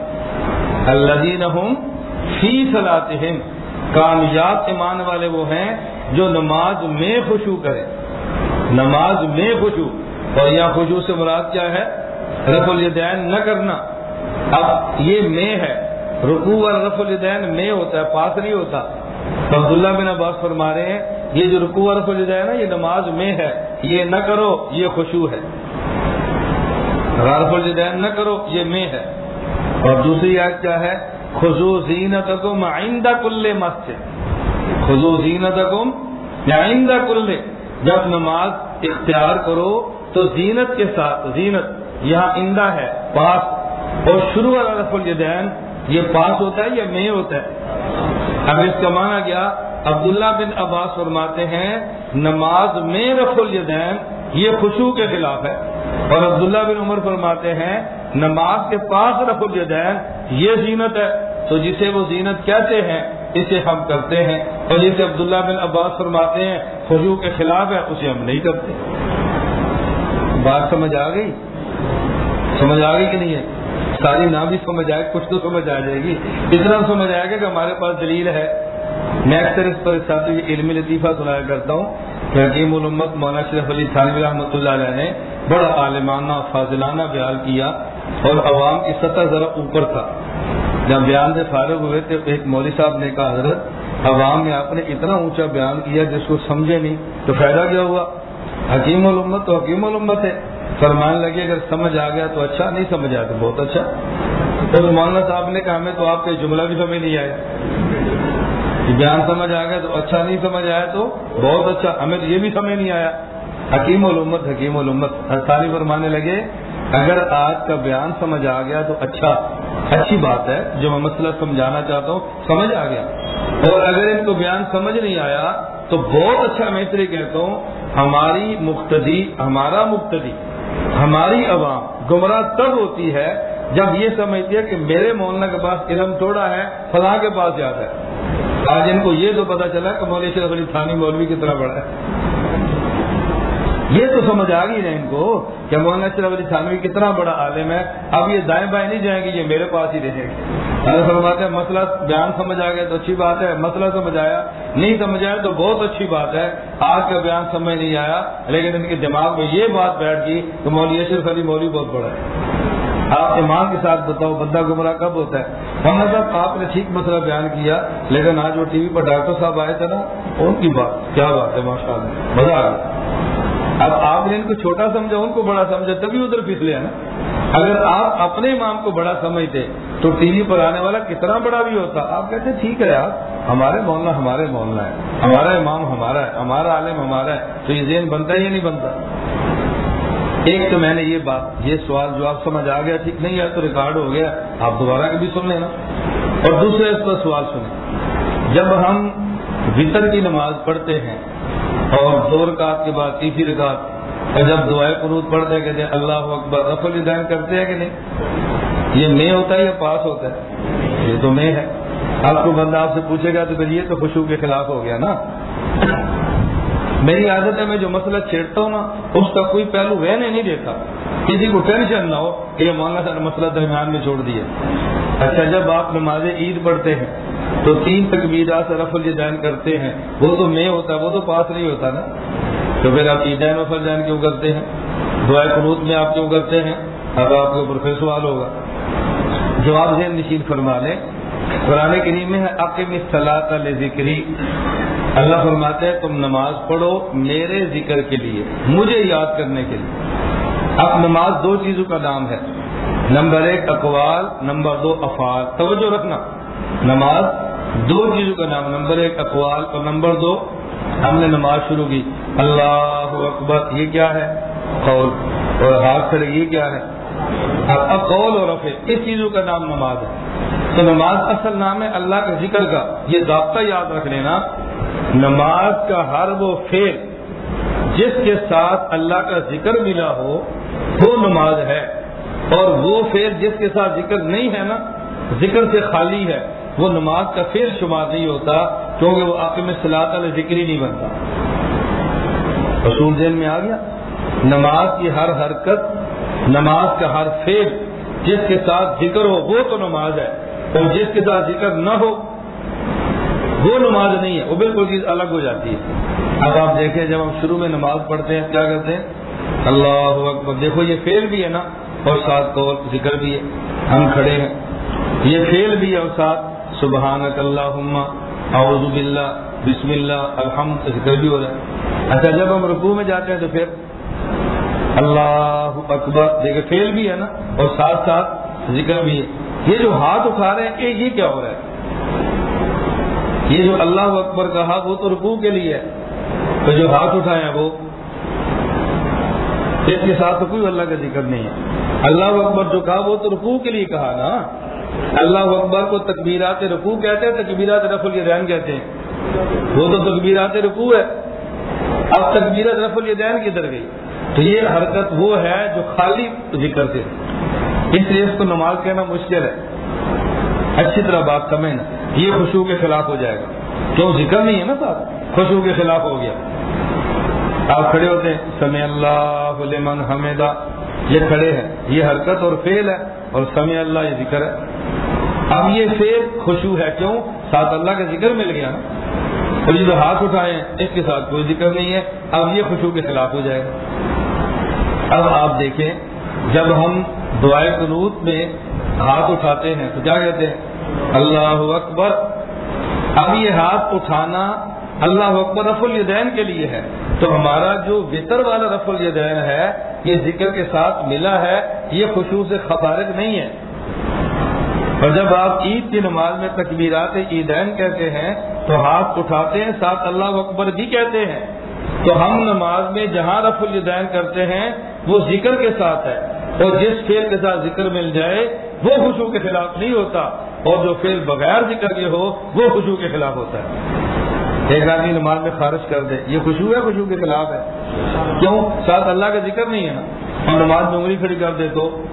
الذين هم في صلاتهم۔ کامیاب ایمان والے وہ ہیں جو نماز میں خوشو کرے نماز میں خوشو اور یہاں خوشو سے مراد کیا ہے؟ رف الدین نہ کرنا۔ اب یہ میں ہے۔ رکوع اور رف الدین میں ہوتا ہے، پاس نہیں ہوتا۔ تو عبداللہ بن عباس فرما رہے ہیں، یہ جو رکوع اور رف الدین ہے، یہ نماز میں ہے۔ یہ نہ کرو، یہ خوشو ہے۔ رف الدین نہ کرو، یہ میں ہے۔ اور دوسری یاد کیا ہے؟ خزو زینت کم آئندہ کل مسجد۔ خزو زینت کم آئندہ کل۔ جب نماز اختیار کرو، تو زینت کے ساتھ، زینت۔ یہاں آئندہ ہے، پاس۔ اور شروع والا رف الدین یہ پاس ہوتا ہے یا میں ہوتا ہے؟ اب اس کا مانا گیا عبداللہ بن عباس فرماتے ہیں، نماز میں رف الدین یہ خوشبو کے خلاف ہے۔ اور عبداللہ بن عمر فرماتے ہیں، نماز کے پاس رف الدین یہ زینت ہے۔ تو جسے وہ زینت کہتے ہیں، اسے ہم کرتے ہیں۔ اور جسے عبداللہ بن عباس فرماتے ہیں خوشبو کے خلاف ہے، اسے ہم نہیں کرتے۔ بات سمجھ آ گئی؟ سمجھ آ گئی کہ نہیں ہے؟ ساری نہ بھی سمجھ آئے، کچھ تو سمجھ آ جائے گی۔ اتنا سمجھ آئے گا کہ ہمارے پاس دلیل ہے۔ میں اکثر اس پر ساتھ علم لطیفہ سنایا کرتا ہوں۔ کہ حکیم الامت مولانا شرف علی تھانوی رحمۃ اللہ علیہ نے بڑا عالمانہ، فاضلانہ بیان کیا اور عوام کی سطح ذرا اوپر تھا۔ جب بیان سے فارغ ہوئے تھے ایک مولوی صاحب نے کہا، حضرت، عوام میں آپ نے اتنا اونچا بیان کیا جس کو سمجھے نہیں، تو فائدہ کیا ہوا؟ حکیم الامت تو حکیم الامت ہے۔ فرمان لگے اگر سمجھ آ گیا تو اچھا نہیں سمجھ آیا تو بہت اچھا۔ تو مولانا صاحب نے کہا ہمیں تو آپ کے جملہ بھی سمجھ نہیں آیا۔ بیان سمجھ آ گیا تو اچھا نہیں سمجھ آیا تو بہت اچھا۔ ہمیں تو یہ بھی سمجھ نہیں آیا۔ حکیم الامت حکیم الامت۔ ساری فرمانے لگے، اگر آج کا بیان سمجھ آ گیا تو اچھا۔ اچھی بات ہے، جو میں مسئلہ سمجھانا چاہتا ہوں، سمجھ آ گیا۔ اور اگر ان کو بیان سمجھ نہیں آیا تو بہت اچھا میں اس لیے کہتا ہوں، ہماری مقتدی، ہمارا مقتدی ہماری عوام گمراہ تب ہوتی ہے جب یہ سمجھتی ہے کہ میرے مولانا کے پاس علم تھوڑا ہے، فلاں کے پاس زیادہ ہے۔ آج ان کو یہ تو پتا چلا کہ مولوی شرف علی تھانی مولوی کی طرح بڑا ہے۔ یہ تو سمجھ آ گئی نا ان کو کہ مولانا شرف علی تھانوی کتنا بڑا عالم ہے۔ اب یہ دائیں بائیں نہیں جائیں گے یہ میرے پاس ہی رہیں گے فرماتے ہیں، مسئلہ بیان سمجھ آ گیا تو اچھی بات ہے، مسئلہ سمجھ آیا۔ نہیں سمجھ آیا تو بہت اچھی بات ہے۔ آج کا بیان سمجھ نہیں آیا، لیکن ان کے دماغ میں یہ بات بیٹھ گئی کہ مولوی اشرف علی مولوی بہت بڑا ہے۔ آپ ایمان کے ساتھ بتاؤ، بندہ گمراہ کب ہوتا ہے؟ محمد صاحب، آپ نے ٹھیک مسئلہ بیان کیا، لیکن آج وہ ٹی وی پر ڈاکٹر صاحب آئے تھے نا، ان کی بات، کیا بات ہے ماشاء اللہ مزہ آ گیا۔ اب آپ نے ان کو چھوٹا سمجھا، ان کو بڑا سمجھا، تبھی ادھر پھسلے نا۔ اگر آپ اپنے امام کو بڑا سمجھتے، تو ٹی وی پر آنے والا کتنا بڑا بھی ہوتا۔ آپ کہتے، ٹھیک ہے یار، ہمارے مولانا ہمارے مولانا ہے ہمارا امام ہمارا ہے، ہمارا عالم ہمارا ہے، تو یہ ذہن بنتا ہے یا نہیں بنتا؟ ایک تو میں نے یہ بات، یہ سوال جو آپ سمجھ آ گیا، ٹھیک نہیں ہے، تو ریکارڈ ہو گیا، آپ دوبارہ کبھی سن لینا۔ اور دوسرے اس پر سوال سنیں، جب ہم وطر کی نماز پڑھتے ہیں اور دو رکعت کے بعد تیسری رکعت۔ اور جب دعائیں قنوت پڑھتے کہتے ہیں اللہ اکبر رف الدین کرتے ہیں کہ نہیں؟ یہ میں ہوتا ہے یا پاس ہوتا ہے؟ یہ تو میں ہے۔ آپ کو بندہ آپ سے پوچھے گا تو پھر یہ تو خوشبو کے خلاف ہو گیا نا۔ میری عادت ہے، میں جو مسئلہ چھیڑتا ہوں نا، اس کا کوئی پہلو رہنے نہیں دیتا کسی کو ٹینشن نہ ہو کہ یہ مولانا سا مسئلہ درمیان میں چھوڑ دیا۔ اچھا جب آپ نماز عید پڑھتے ہیں تو تین تکبیرات رف الجین کرتے ہیں۔ وہ تو میں ہوتا ہے وہ تو پاس نہیں ہوتا نا۔ تو پھر آپ عیدین رف الجین کیوں کرتے ہیں؟ دعائیں قنوت میں آپ کیوں کرتے ہیں؟ اب آپ کے اوپر پھر سوال ہوگا۔ جواب ذہن نشین فرما لیں قرآن کریم میں ہے عقیم صلاح ذکری اللہ فرماتے ہیں، تم نماز پڑھو میرے ذکر کے لیے، مجھے یاد کرنے کے لیے۔ اب نماز دو چیزوں کا نام ہے۔ نمبر ایک اقوال، نمبر دو افعال۔ توجہ رکھنا۔ نماز، دو چیزوں کا نام، نمبر ایک اقوال اور نمبر دو ہم نے نماز شروع کی۔ اللہ اکبر، یہ کیا ہے؟ قول۔ اور ہاتھ کھڑے یہ کیا ہے؟ اب قول اور رفع، اس چیزوں کا نام نماز ہے۔ تو نماز اصل نام ہے اللہ کے ذکر کا۔ یہ ضابطہ یاد رکھ لینا۔ نماز کا ہر وہ فیل جس کے ساتھ اللہ کا ذکر ملا ہو، وہ نماز ہے۔ اور وہ فیل جس کے ساتھ ذکر نہیں ہے نا، ذکر سے خالی ہے۔ وہ نماز کا فیل شمار نہیں ہوتا کیونکہ وہ آپ میں صلاح ذکری نہیں بنتا۔ رسول ذہن میں آ گیا۔ نماز کی ہر حرکت، نماز کا ہر فیل جس کے ساتھ ذکر ہو، وہ تو نماز ہے۔ اور جس کے ساتھ ذکر نہ ہو، وہ نماز نہیں ہے۔ وہ بالکل چیز الگ ہو جاتی ہے۔ اب آپ دیکھیں، جب ہم شروع میں نماز پڑھتے ہیں، کیا کرتے ہیں؟ اللہ اکبر، دیکھو یہ فیل بھی ہے نا، اور ساتھ کو ذکر بھی ہے۔ ہم کھڑے ہیں۔ یہ فیل بھی ہے اور ساتھ سبحان اللہ اعوذ باللہ، بسم اللہ، الحمد، ذکر بھی ہو رہا ہے۔ اچھا جب ہم رکوع میں جاتے ہیں تو پھر اللہ اکبر دیکھے فیل بھی ہے نا، اور ساتھ ساتھ ذکر بھی ہے۔ یہ جو ہاتھ اٹھا رہے ہیں، یہ کیا ہو رہا ہے؟ یہ جو اللہ اکبر کہا وہ تو رکوع کے لیے ہے۔ تو جو ہاتھ اٹھائے ہیں وہ، اس کے ساتھ تو کوئی اللہ کا ذکر نہیں ہے۔ اللہ اکبر جو کہا، وہ تو رکوع کے لیے کہا نا۔ اللہ اکبر کو تکبیرات رکوع کہتے ہیں، تکبیرات رف الدین کہتے ہیں۔ وہ تو تکبیرات رکوع ہے۔ اب تکبیرات رف الدین کدھر گئی؟ تو یہ حرکت وہ ہے جو خالی ذکر سے اس لیے اس کو نماز کہنا مشکل ہے۔ اچھی طرح بات سمجھ نا، یہ خوشبو کے خلاف ہو جائے گا۔ کیوں؟ ذکر نہیں ہے نا صاحب خوشبو کے خلاف ہو گیا۔ آپ کھڑے ہوتے ہیں سمی اللہ لمن حمیدہ۔ یہ کھڑے ہیں۔ یہ حرکت اور فیل ہے اور سمی اللہ یہ ذکر ہے۔ اب یہ فیل خوشبو ہے کیوں؟ ساتھ اللہ کا ذکر مل گیا نا۔ اور یہ جو ہاتھ اٹھائے ہیں، اس کے ساتھ کوئی ذکر نہیں ہے۔ اب یہ خوشبو کے خلاف ہو جائے۔ گا اب آپ دیکھیں، جب ہم دعائے قنوت میں ہاتھ اٹھاتے ہیں، تو کیا کہتے ہیں؟ اللہ اکبر۔ اب یہ ہاتھ اٹھانا اللہ اکبر رف الدین کے لیے ہے۔ تو ہمارا جو وطر والا رف الدین ہے، یہ ذکر کے ساتھ ملا ہے۔ یہ خوشبو سے خبارت نہیں ہے۔ اور جب آپ عید کی نماز میں تکبیرات عیدین کہتے ہیں، تو ہاتھ اٹھاتے ہیں، ساتھ اللہ اکبر بھی کہتے ہیں۔ تو ہم نماز میں جہاں رف الدین کرتے ہیں، وہ ذکر کے ساتھ ہے۔ اور جس فیل کے ساتھ ذکر مل جائے، وہ خوشبو کے خلاف نہیں ہوتا۔ اور جو فیل بغیر ذکر کے ہو، وہ خوشبو کے خلاف ہوتا ہے۔ ایک آدمی نماز میں خارج کر دے، یہ خوشبو ہے خوشبو کے خلاف ہے۔ کیوں؟ ساتھ اللہ کا ذکر نہیں ہے نا۔ اور نماز میں انگلی کھڑی کر دے تو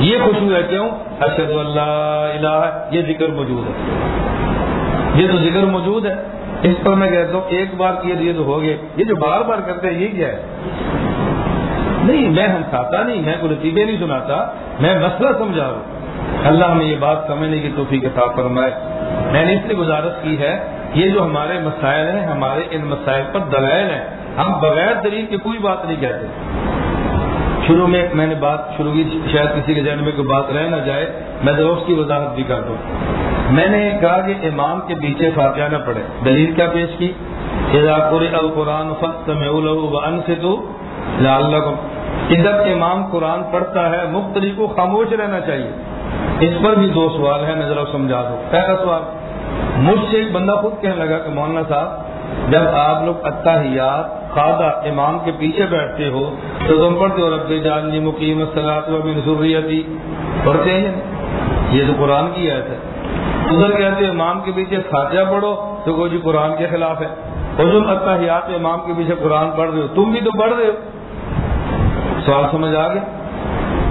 یہ خوشبو ہے کیوں؟ اشد اللہ الہ، یہ ذکر موجود ہے۔ یہ تو ذکر موجود ہے۔ اس پر میں کہتا ہوں، ایک بار کیے یہ تو ہو گئے۔ یہ جو بار بار کرتے ہیں، یہ کیا ہے؟ نہیں، میں ہمساتا نہیں، میں کوئی نتیجے نہیں سناتا۔ میں مسئلہ سمجھا رہا ہوں۔ اللہ ہمیں یہ بات سمجھنے کی توفیق عطا فرمائے۔ میں نے اس لیے گزارش کی ہے یہ جو ہمارے مسائل ہیں، ہمارے ان مسائل پر دلائل ہیں۔ ہم بغیر دلیل کی کوئی بات نہیں کہتے۔ شروع میں میں نے بات شروع کی، شاید کسی کے ذہن میں کوئی بات رہ نہ جائے، میں دوست کی وضاحت بھی کر دوں۔ میں نے کہا کہ امام کے پیچھے فاتحہ نہ پڑے دلیل کیا پیش کی؟ القرآن فخت میں سے تو لال ادھر امام قرآن پڑھتا ہے، مختلف کو خاموش رہنا چاہیے۔ اس پر بھی دو سوال ہے نظر سمجھا دو پہلا سوال، مجھ سے ایک بندہ خود کہنے لگا کہ مولانا صاحب، جب آپ لوگ اتحیات خادہ امام کے پیچھے بیٹھتے ہو تو تم پڑھتے ہو رب جاننی مقیم سلاد ضروریتی پڑھتے ہیں۔ یہ تو قرآن کی آیت ہے۔ ادھر کہتے ہیں امام کے پیچھے فاتحہ پڑھو تو کوئی جی قرآن کے خلاف ہے۔ اور تم اتحیات امام کے پیچھے قرآن پڑھ رہے ہو، تم بھی تو پڑھ رہے ہو۔ سوال سمجھ آ گیا؟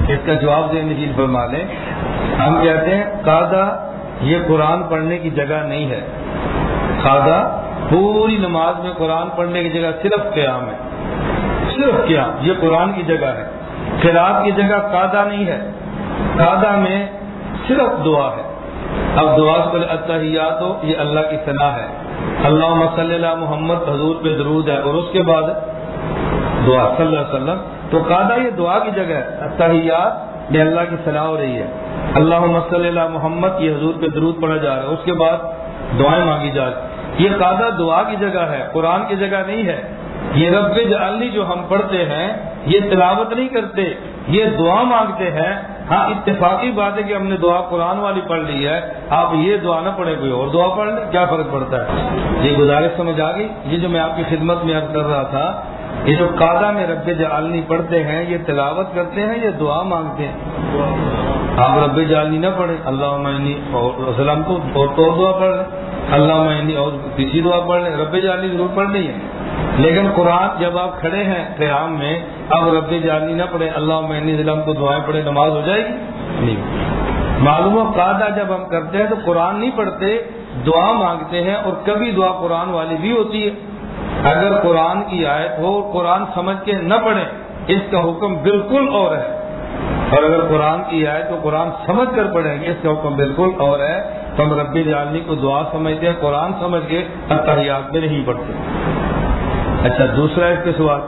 اس کا جواب دے نجیل فرما لیں۔ ہم کہتے ہیں قادہ یہ قرآن پڑھنے کی جگہ نہیں ہے۔ قادہ پوری نماز میں قرآن پڑھنے کی جگہ صرف قیام ہے۔ صرف قیام، یہ قرآن کی جگہ ہے۔ خراط کی جگہ قادہ نہیں ہے۔ قادہ میں صرف دعا ہے۔ اب دعا سے اتحیات ہو، یہ اللہ کی صلاح ہے۔ اللہ صلی اللہ محمد، حضور پہ درود ہے۔ اور اس کے بعد دعا، صلی اللہ علیہ وسلم۔ تو قادہ یہ دعا کی جگہ ہے۔ تحیات میں اللہ کی صلاح ہو رہی ہے۔ اللہ صلی اللہ محمد، یہ حضور پہ درود پڑھا جا رہا ہے۔ اس کے بعد دعائیں مانگی جا رہی یہ قادہ دعا کی جگہ ہے، قرآن کی جگہ نہیں ہے۔ یہ رب جعلی جو ہم پڑھتے ہیں، یہ تلاوت نہیں کرتے، یہ دعا مانگتے ہیں۔ ہاں اتفاقی بات ہے کہ ہم نے دعا قرآن والی پڑھ لی ہے، آپ یہ دعا نہ پڑھے کوئی اور دعا پڑھ لیں، کیا فرق پڑتا ہے؟ یہ گزارش سمجھ آ گئی؟ یہ جو میں آپ کی خدمت میں عرض کر رہا تھا، یہ جو قادہ میں رب جعلنی پڑھتے ہیں، یہ تلاوت کرتے ہیں، یہ دعا مانگتے ہیں؟ آپ رب جعلنی نہ پڑھیں اللہ اور سلام تو، اور تو دعا پڑھ لیں۔ اللہ معنی اور کسی دعا پڑھ لیں رب جعلنی ضرور پڑھنی ہے۔ لیکن قرآن جب آپ کھڑے ہیں قیام میں، اب رب جعلنی نہ پڑھیں اللہ معنی ضلع کو دعائیں پڑھیں نماز ہو جائے گی؟ نہیں۔ معلوم قاعدہ جب ہم کرتے ہیں تو قرآن نہیں پڑھتے، دعا مانگتے ہیں، اور کبھی دعا قرآن والی بھی ہوتی ہے۔ اگر قرآن کی آیت ہو قرآن سمجھ کے نہ پڑھے، اس کا حکم بالکل اور ہے۔ اور اگر قرآن کی آیت تو قرآن سمجھ کر پڑھیں گے، اس کا حکم بالکل اور ہے۔ تو ہم ربی جالنی کو دعا سمجھتے ہیں، قرآن سمجھ کے اتحیات میں نہیں پڑھتے اچھا دوسرا اس کے سوال۔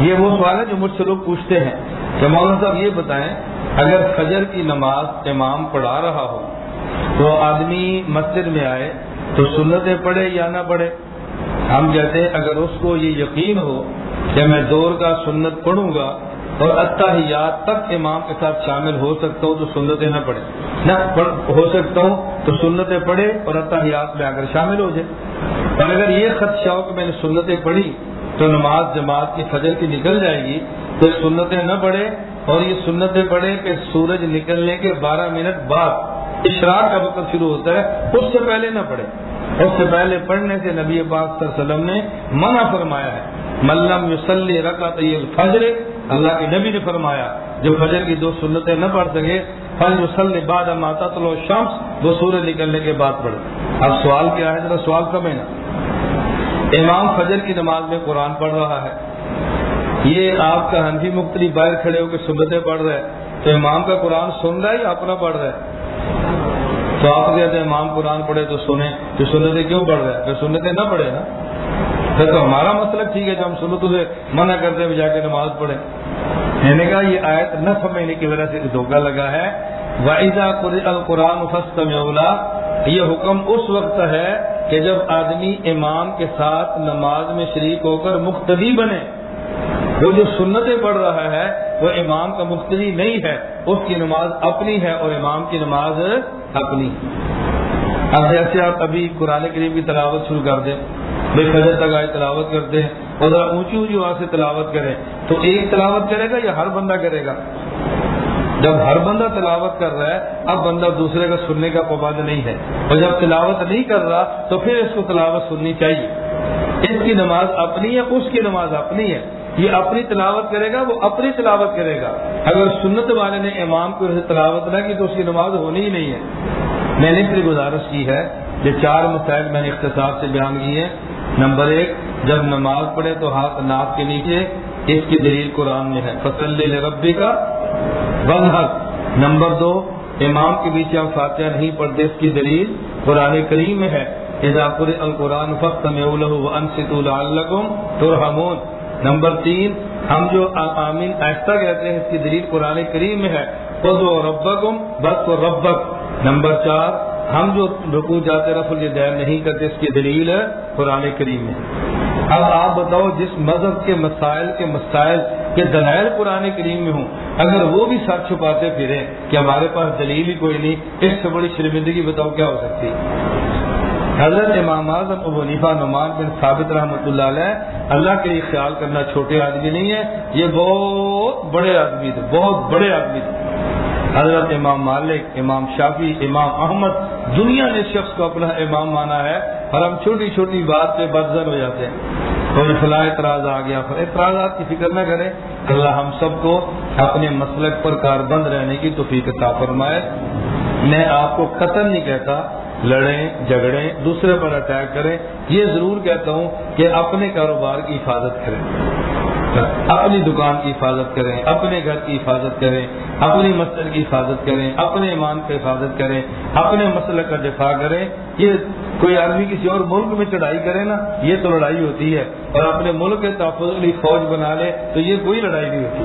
یہ وہ سوال ہے جو مجھ سے لوگ پوچھتے ہیں کہ مولانا صاحب یہ بتائیں، اگر فجر کی نماز امام پڑھا رہا ہو، تو آدمی مسجد میں آئے تو سنتیں پڑھے یا نہ پڑھے؟ ہم کہتے ہیں، اگر اس کو یہ یقین ہو کہ میں دور کا سنت پڑھوں گا اور اتحیات تک امام کے ساتھ شامل ہو سکتا ہوں تو سنتیں نہ پڑھے نہ ہو سکتا ہوں تو سنتیں پڑھے اور اتحیات میں اگر شامل ہو جائے۔ اور اگر یہ خدشہ ہو کہ میں نے سنتیں پڑھی تو نماز جماعت کی فجر کی نکل جائے گی تو سنتیں نہ پڑھے اور یہ سنتیں پڑھے کہ سورج نکلنے کے بارہ منٹ بعد اشراق کا وقت شروع ہوتا ہے، اس سے پہلے نہ پڑھے اس سے پہلے پڑھنے سے نبی پاک صلی اللہ علیہ وسلم نے منع فرمایا ہے۔ ملم یوسلی رقط فجر اللہ کے نبی نے فرمایا جو فجر کی دو سنتیں نہ پڑھ سکے، فل یوسل بعد ماتا تلو شمس وہ سورج نکلنے کے بعد پڑھے۔ اب سوال کیا ہے؟ ذرا سوال سمجھنا۔ امام فجر کی نماز میں قرآن پڑھ رہا ہے۔ یہ آپ کا ہنفی مختلف باہر کھڑے ہو کے سنتیں پڑھ رہے تو امام کا قرآن سن رہا ہے یا اپنا پڑھ رہا ہے؟ تو آپ کہتے ہیں امام قرآن پڑھے تو سنیں۔ تو سنتیں کیوں پڑھ رہے ہیں؟ پھر سنتیں نہ پڑھے نا۔ پھر تو ہمارا مسئلہ ٹھیک ہے جو ہم سنتوں سے منع کرتے ہیں جا کے نماز پڑھیں۔ میں نے کہا، یہ آیت نہ سمجھنے کی وجہ سے دھوکہ لگا ہے۔ واحدہ القرآن یہ حکم اس وقت ہے کہ جب آدمی امام کے ساتھ نماز میں شریک ہو کر مختدی بنے، وہ جو سنتیں پڑھ رہا ہے، وہ امام کا مختلف نہیں ہے۔ اس کی نماز اپنی ہے اور امام کی نماز اپنی۔ اب جیسے آپ ابھی قرآن کریم کی تلاوت شروع کر دیں۔ بے فجر تک آئے تلاوت کرتے ہیں اور ذرا اونچی اونچی وہاں سے تلاوت کریں تو ایک تلاوت کرے گا یا ہر بندہ کرے گا؟ جب ہر بندہ تلاوت کر رہا ہے، اب بندہ دوسرے کا سننے کا پابند نہیں ہے۔ اور جب تلاوت نہیں کر رہا، تو پھر اس کو تلاوت سننی چاہیے۔ اس کی نماز اپنی ہے، اس کی نماز اپنی ہے۔ یہ اپنی تلاوت کرے گا، وہ اپنی تلاوت کرے گا۔ اگر سنت والے نے امام کو تلاوت نہ کی، تو اس کی نماز ہونی ہی نہیں ہے۔ میں نے پھر گزارش کی ہے، یہ چار مسائل میں نے اختصار سے بیان کی ہیں۔ نمبر ایک، جب نماز پڑھے تو ہاتھ ناپ کے نیچے، اس کی دلیل قرآن میں ہے۔ فصل ربی کا بند نمبر دو، امام کے بیچ ہم فاتحہ نہیں پڑھتے، اس کی دلیل قرآن کریم میں ہے۔ اضافر القرآن فخت میں ترحمون۔ نمبر تین، ہم جو آمین ایسا کہتے ہیں، اس کی دلیل قرآن کریم میں ہے۔ خود و ربکم بس و ربک نمبر چار ہم جو رکو جاتے رف الدین نہیں کرتے، اس کی دلیل ہے قرآن کریم میں۔ اب آپ بتاؤ جس مذہب کے مسائل کے مسائل کے دلائل قرآن کریم میں ہوں، اگر وہ بھی سر چھپاتے پھریں کہ ہمارے پاس دلیل ہی کوئی نہیں، اس سے بڑی شرمندگی بتاؤ کیا ہو سکتی؟ حضرت امام اعظم ابو نیفا نعمان بن ثابت رحمۃ اللہ علیہ، اللہ کے لیے خیال کرنا چھوٹے آدمی نہیں ہے یہ بہت بڑے آدمی تھے، بہت بڑے آدمی تھے۔ حضرت امام مالک، امام شافی امام احمد، دنیا نے شخص کو اپنا امام مانا ہے اور ہم چھوٹی چھوٹی بات پہ بدزن ہو جاتے ہیں۔ کوئی فلاح اعتراض آ گیا اعتراضات کی فکر نہ کرے اللہ ہم سب کو اپنے مسلک پر کاربند رہنے کی توفیق عطا فرمائے۔ میں آپ کو قتل نہیں کہتا، لڑیں، جھگڑیں، دوسرے پر اٹیک کریں۔ یہ ضرور کہتا ہوں کہ اپنے کاروبار کی حفاظت کریں۔ اپنی دکان کی حفاظت کریں، اپنے گھر کی حفاظت کریں، اپنی مسجد کی حفاظت کریں، اپنے ایمان کی حفاظت کریں، اپنے مسئلہ کا دفاع کریں۔ یہ کوئی آدمی کسی اور ملک میں چڑھائی کرے نا، یہ تو لڑائی ہوتی ہے۔ اور اپنے ملک کے تحفظ لی فوج بنا لے تو یہ کوئی لڑائی نہیں ہوتی۔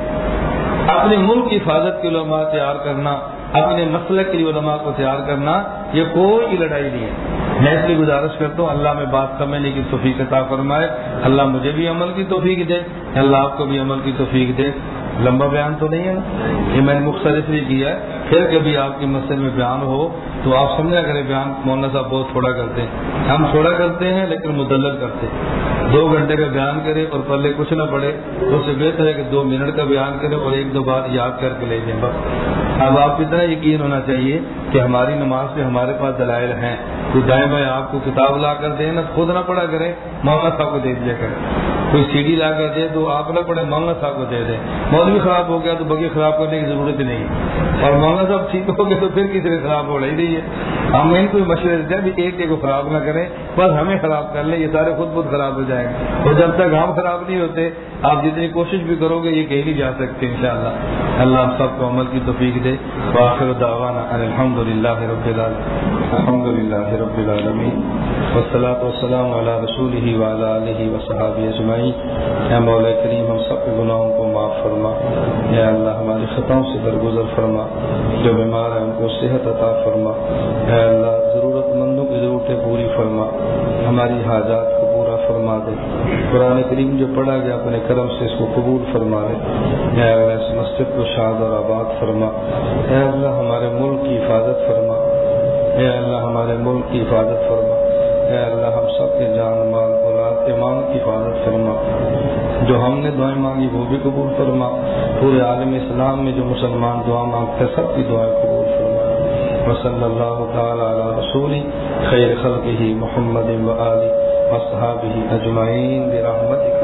اپنے ملک کی حفاظت کے علماء تیار کرنا، اپنے مسلک کے علماء کو تیار کرنا، یہ کوئی لڑائی نہیں ہے۔ میں اس لیے گزارش کرتا ہوں، اللہ میں بات سمجھنے کی توفیق عطا فرمائے۔ اللہ مجھے بھی عمل کی توفیق دے۔ اللہ آپ کو بھی عمل کی توفیق دے۔ لمبا بیان تو نہیں ہے نا؟ یہ میں نے مختصر اس لیے کیا ہے۔ پھر کبھی آپ کے مسئلے میں بیان ہو تو آپ سمجھا کریں بیان مولانا صاحب بہت تھوڑا کرتے ہیں۔ ہم تھوڑا کرتے ہیں لیکن مدلل کرتے ہیں۔ دو گھنٹے کا بیان کریں اور پہلے کچھ نہ پڑے اس سے بہتر ہے کہ دو منٹ کا بیان کریں اور ایک دو بات یاد کر کے لے جائیں۔ بس۔ اب آپ کی طرح یقین ہونا چاہیے کہ ہماری نماز پہ ہمارے پاس دلائل ہیں۔ تو دائیں بائیں آپ کو کتاب لا کر دیں نا خود نہ پڑھا کریں مولانا صاحب کو دے دیا کریں۔ کوئی سی ڈی لا کر دے تو آپ نہ پڑے مولانا صاحب کو دے دیں۔ مولوی خراب ہو گیا تو بگی خراب کرنے کی ضرورت نہیں۔ اور مولانا ہاں، صاحب ٹھیک ہو گئے تو پھر کسی نے خراب ہو رہی نہیں ہے۔ ہم ان کو مشورے دیتے ہیں ایک ایک کو خراب نہ کریں۔ بس ہمیں خراب کر لیں، یہ سارے خود خود خراب ہو جائیں گے۔ تو جب تک ہم خراب نہیں ہوتے، آپ جتنی کوشش بھی کرو گے، یہ کہیں نہیں جا سکتے، انشاءاللہ۔ اللہ ہم سب کو عمل کی توفیق دے۔ باخر دعوانا الحمد للہ رب العالمین۔ الحمد للہ رب العالمین۔ والصلاة والسلام علی رسول ہی وعلا علیہ وصحابی اجمعین۔ اے مولا کریم، ہم سب کے گناہوں کو معاف فرما۔ اے اللہ، ہماری خطاؤں سے درگزر فرما۔ جو بیمار ہیں، ان کو صحت عطا فرما۔ اے اللہ ضرورت ضرورتیں پوری فرما، ہماری حاجات کو پورا فرما دے۔ قرآن کریم جو پڑھا گیا، اپنے کرم سے اس کو قبول فرما دے اے اللہ اس مسجد کو شاد اور آباد فرما، اے اللہ ہمارے ملک کی حفاظت فرما۔ اے اللہ ہمارے ملک کی حفاظت فرما۔ اے اللہ ہم سب کے جان، مال، اولاد کے مان کی حفاظت فرما۔ جو ہم نے دعائیں مانگی، وہ بھی قبول فرما۔ پورے عالم اسلام میں جو مسلمان دعا مانگتے سب کی دعائیں وصلى الله تعالى على رسوله خير خلقه محمد وآله وصحابه أجمعين برحمتك.